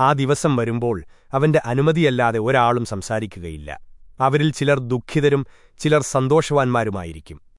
ആ ദിവസം വരുമ്പോൾ അവന്റെ അനുമതിയല്ലാതെ ഒരാളും സംസാരിക്കുകയില്ല. അവരിൽ ചിലർ ദുഃഖിതരും ചിലർ സന്തോഷവാന്മാരുമായിരിക്കും.